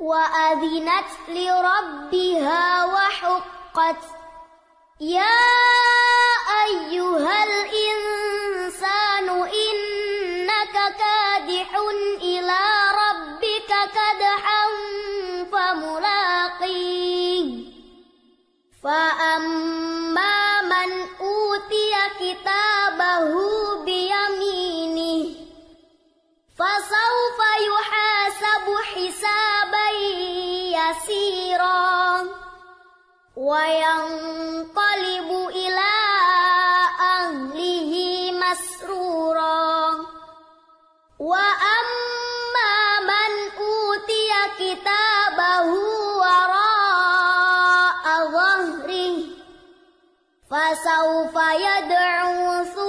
وأذنت لربها وحقت يا أيها الإنسان إنك كادح إلى ربك يسيرا وينقلب إلى أهله مسرورا وأما من أوتي كتابه وراء ظهره فسوف يدعو ثبورا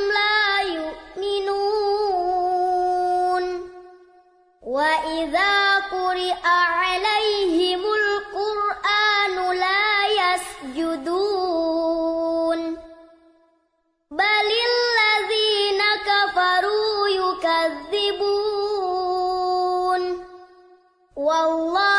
وإذا قرئ عليهم القرآن لا يسجدون بل الذين كفروا يكذبون والله